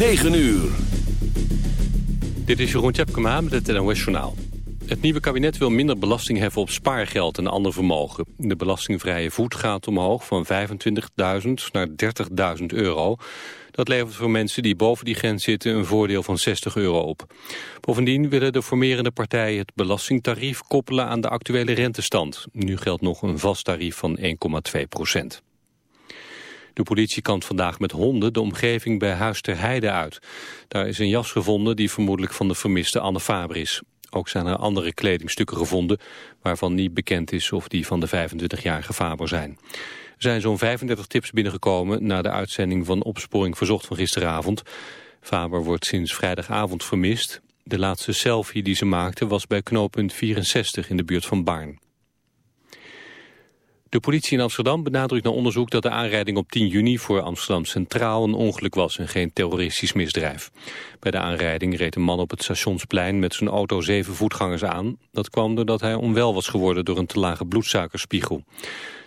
9 uur. Dit is Jeroen Tjepkema met het NOS Journaal. Het nieuwe kabinet wil minder belasting heffen op spaargeld en ander vermogen. De belastingvrije voet gaat omhoog van 25.000 naar 30.000 euro. Dat levert voor mensen die boven die grens zitten een voordeel van 60 euro op. Bovendien willen de formerende partijen het belastingtarief koppelen aan de actuele rentestand. Nu geldt nog een vast tarief van 1,2 procent. De politie kant vandaag met honden de omgeving bij Huis ter Heide uit. Daar is een jas gevonden die vermoedelijk van de vermiste Anne Faber is. Ook zijn er andere kledingstukken gevonden... waarvan niet bekend is of die van de 25-jarige Faber zijn. Er zijn zo'n 35 tips binnengekomen... na de uitzending van Opsporing Verzocht van gisteravond. Faber wordt sinds vrijdagavond vermist. De laatste selfie die ze maakte was bij knooppunt 64 in de buurt van Baarn. De politie in Amsterdam benadrukt na onderzoek dat de aanrijding op 10 juni voor Amsterdam Centraal een ongeluk was en geen terroristisch misdrijf. Bij de aanrijding reed een man op het stationsplein met zijn auto zeven voetgangers aan. Dat kwam doordat hij onwel was geworden door een te lage bloedsuikerspiegel.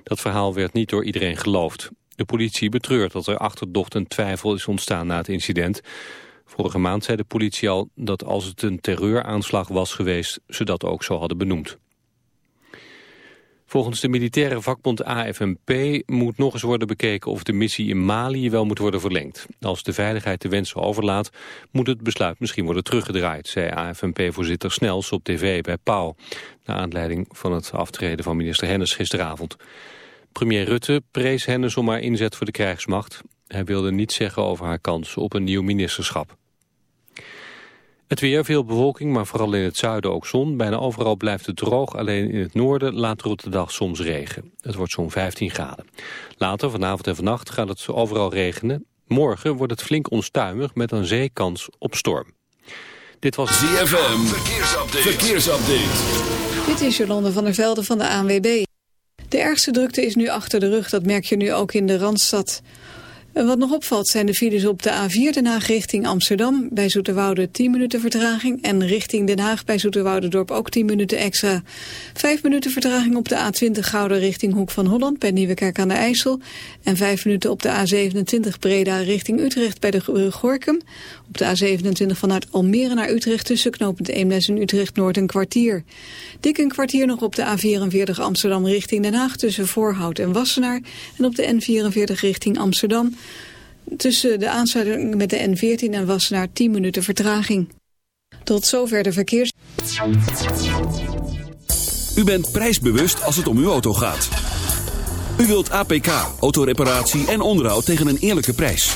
Dat verhaal werd niet door iedereen geloofd. De politie betreurt dat er achterdocht en twijfel is ontstaan na het incident. Vorige maand zei de politie al dat als het een terreuraanslag was geweest, ze dat ook zo hadden benoemd. Volgens de militaire vakbond AFNP moet nog eens worden bekeken of de missie in Mali wel moet worden verlengd. Als de veiligheid de wensen overlaat, moet het besluit misschien worden teruggedraaid, zei AFNP-voorzitter Snels op tv bij Pauw, naar aanleiding van het aftreden van minister Hennis gisteravond. Premier Rutte prees Hennis om haar inzet voor de krijgsmacht. Hij wilde niets zeggen over haar kans op een nieuw ministerschap. Het weer, veel bewolking, maar vooral in het zuiden ook zon. Bijna overal blijft het droog, alleen in het noorden later op de dag soms regen. Het wordt zo'n 15 graden. Later, vanavond en vannacht, gaat het overal regenen. Morgen wordt het flink onstuimig met een zeekans op storm. Dit was ZFM, verkeersupdate. verkeersupdate. Dit is Jolande van der Velde van de ANWB. De ergste drukte is nu achter de rug, dat merk je nu ook in de Randstad. Wat nog opvalt zijn de files op de A4 Den Haag richting Amsterdam. Bij Zoeterwoude 10 minuten vertraging. En richting Den Haag bij Dorp ook 10 minuten extra. 5 minuten vertraging op de A20 Gouden richting Hoek van Holland bij Nieuwekerk aan de IJssel. En 5 minuten op de A27 Breda richting Utrecht bij de Gorkum. Op de A27 vanuit Almere naar Utrecht tussen knooppunt Eemnes en Utrecht Noord een kwartier. Dik een kwartier nog op de A44 Amsterdam richting Den Haag tussen Voorhout en Wassenaar. En op de N44 richting Amsterdam tussen de aansluiting met de N14 en Wassenaar 10 minuten vertraging. Tot zover de verkeers... U bent prijsbewust als het om uw auto gaat. U wilt APK, autoreparatie en onderhoud tegen een eerlijke prijs.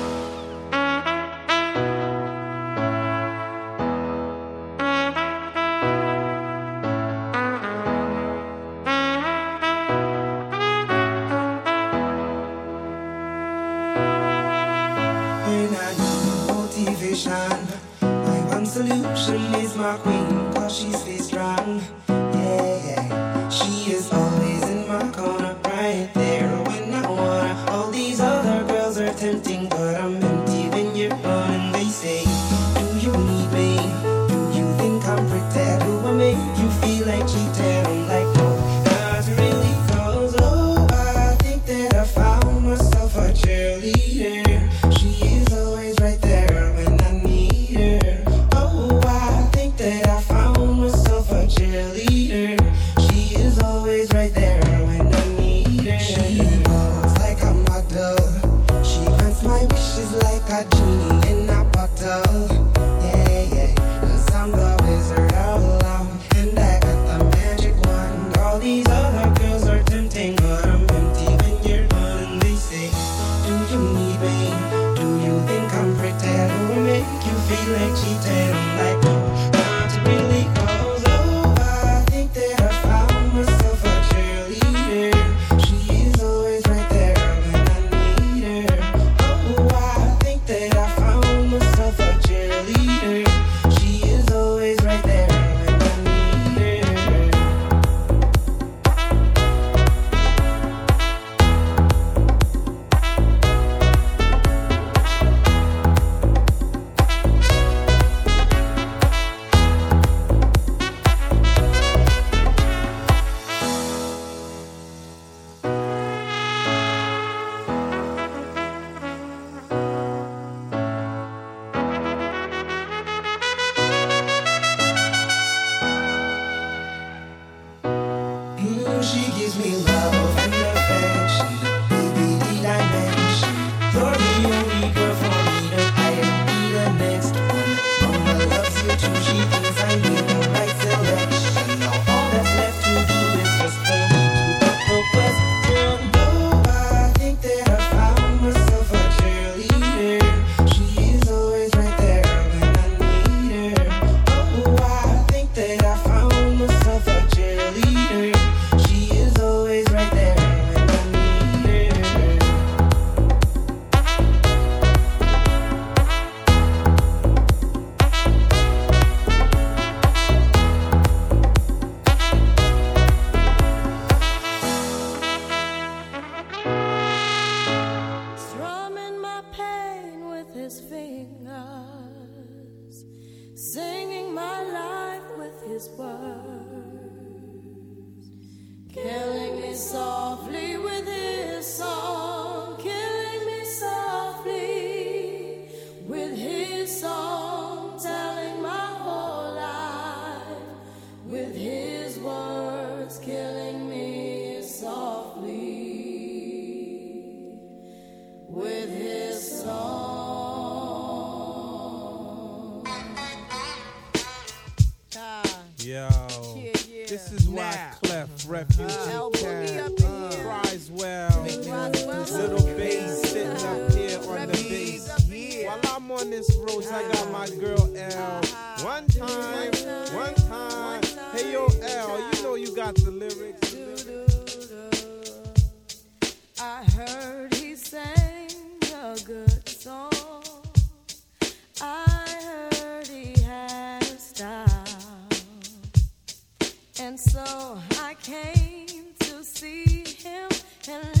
his words, killing me softly with his song. L Boogie up in here. Criswell. Little bass sitting up here on the bass. While I'm on this roast, I got my girl L. Uh-huh. One time, one time. Hey, yo, L, you know you got the lyrics. I heard he sang a good song. I heard he had a style. And so I came and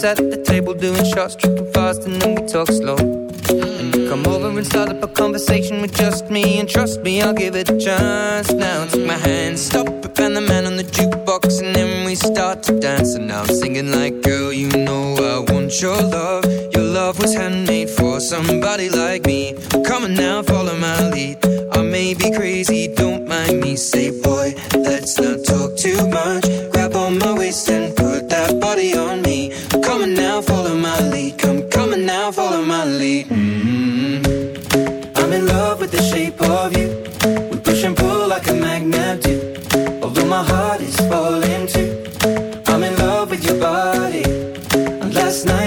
Friends at the table doing shots, tripping fast, and then we talk slow. And you come over and start up a conversation with just me, and trust me, I'll give it a chance.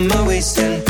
On my waist and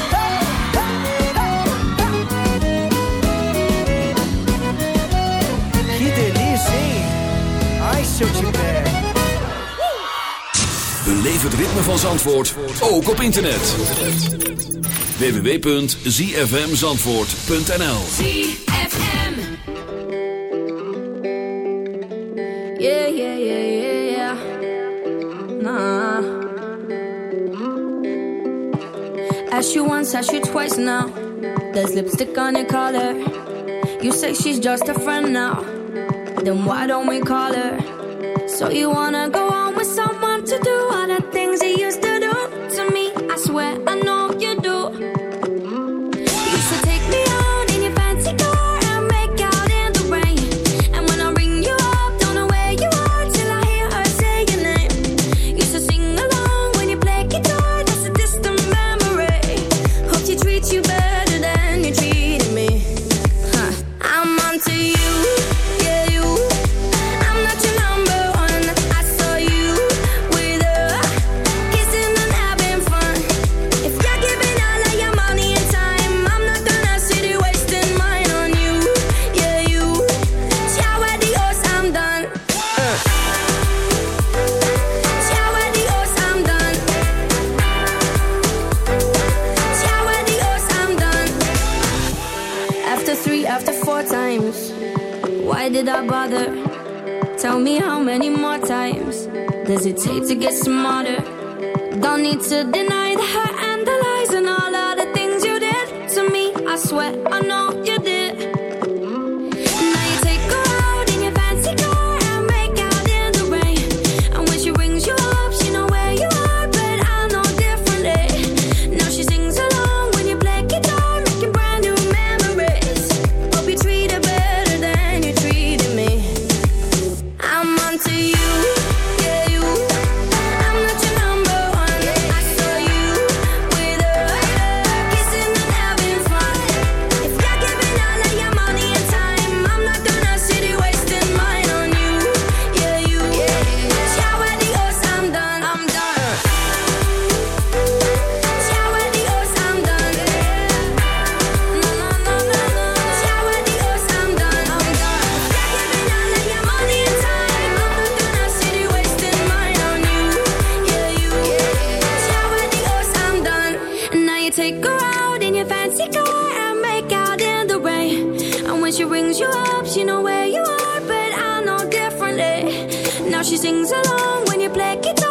Beleef het ritme van Zandvoort, ook op internet. www.zfmzandvoort.nl ZFM Yeah, yeah, yeah, yeah, yeah. Nah. Ask you once, ask you twice now. There's lipstick on your collar. You say she's just a friend now. Then why don't we call her? So you wanna go on take her out in your fancy car and make out in the rain. And when she rings you up, she know where you are, but I know differently. Eh? Now she sings along when you play guitar.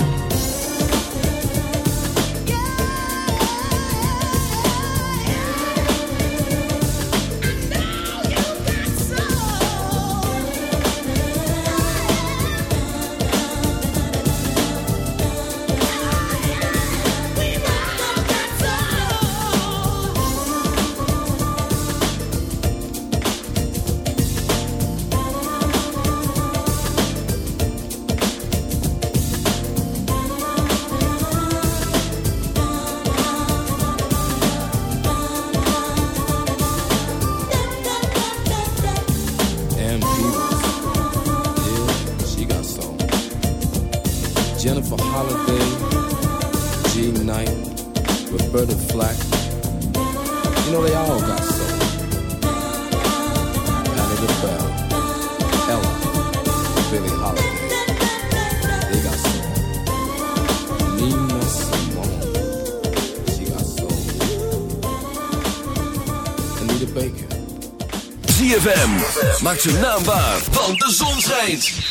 Flack. You know they all got Ella, Billie Holiday. They got. Nina Simone. She Baker. ZFM. Maak zijn naam waar, want de zon schijnt.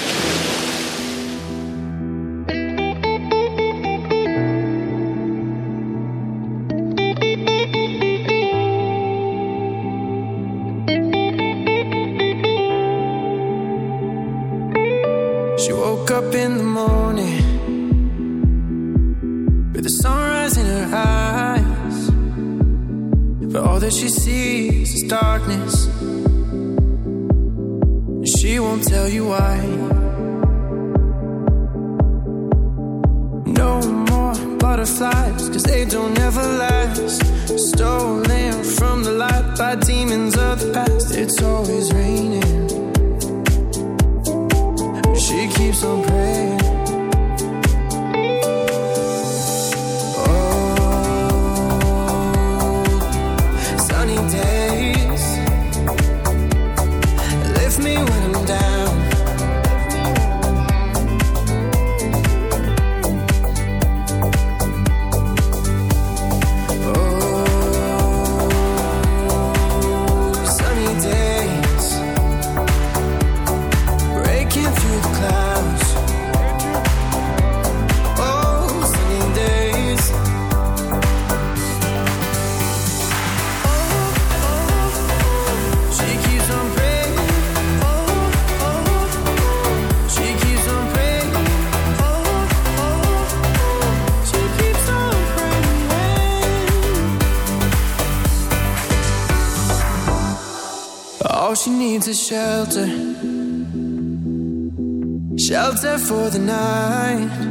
Shelter for the night.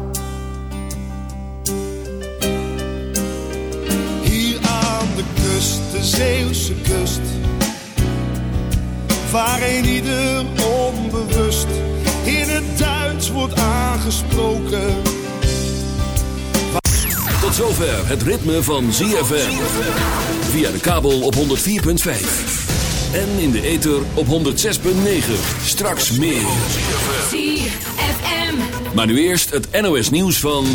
Zeeuwse kust. Waar een ieder onbewust in het Duits wordt aangesproken. Tot zover het ritme van ZFM. Via de kabel op 104.5. En in de ether op 106.9. Straks meer. ZFM. Maar nu eerst het NOS nieuws van...